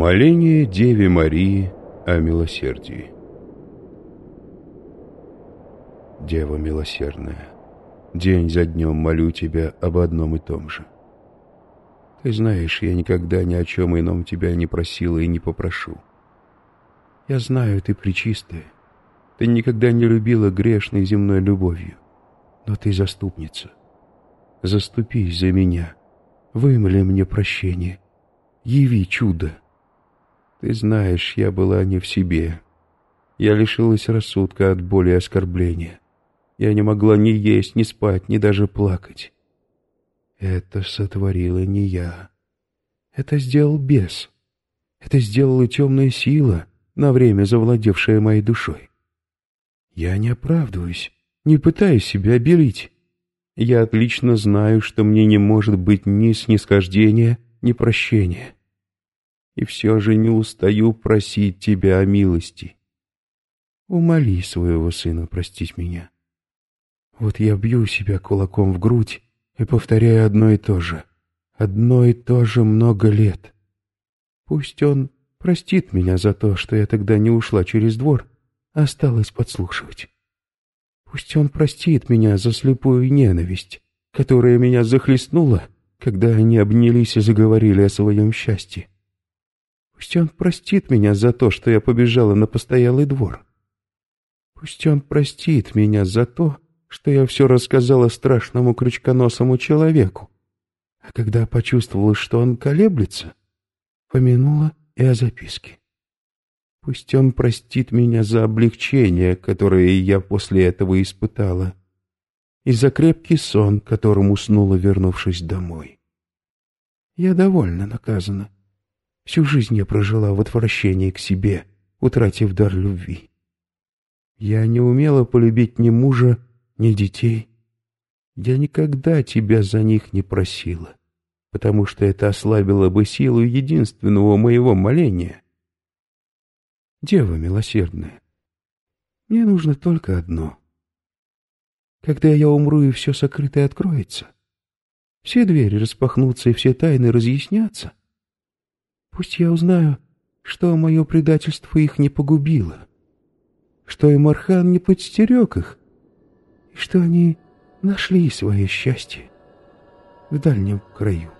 Моление Деве Марии о милосердии Дева милосердная, день за днем молю тебя об одном и том же. Ты знаешь, я никогда ни о чем ином тебя не просила и не попрошу. Я знаю, ты причистая, ты никогда не любила грешной земной любовью, но ты заступница. Заступись за меня, вымоли мне прощение, яви чудо. Ты знаешь, я была не в себе. Я лишилась рассудка от боли и оскорбления. Я не могла ни есть, ни спать, ни даже плакать. Это сотворила не я. Это сделал бес. Это сделала темная сила, на время завладевшая моей душой. Я не оправдываюсь, не пытаюсь себя обелить. Я отлично знаю, что мне не может быть ни снисхождения, ни прощения и все же не устаю просить тебя о милости. Умоли своего сына простить меня. Вот я бью себя кулаком в грудь и повторяю одно и то же, одно и то же много лет. Пусть он простит меня за то, что я тогда не ушла через двор, а осталась подслушивать. Пусть он простит меня за слепую ненависть, которая меня захлестнула, когда они обнялись и заговорили о своем счастье. Пусть он простит меня за то, что я побежала на постоялый двор. Пусть он простит меня за то, что я все рассказала страшному крючконосому человеку. А когда почувствовала, что он колеблется, помянула и о записке. Пусть он простит меня за облегчение, которое я после этого испытала, и за крепкий сон, которым уснула, вернувшись домой. Я довольно наказана. Всю жизнь я прожила в отвращении к себе, утратив дар любви. Я не умела полюбить ни мужа, ни детей. Я никогда тебя за них не просила, потому что это ослабило бы силу единственного моего моления. Дева милосердная, мне нужно только одно. Когда я умру и все сокрытое откроется, все двери распахнутся и все тайны разъяснятся, Пусть я узнаю, что мое предательство их не погубило, что и Мархан не подстерег их, и что они нашли свое счастье в дальнем краю.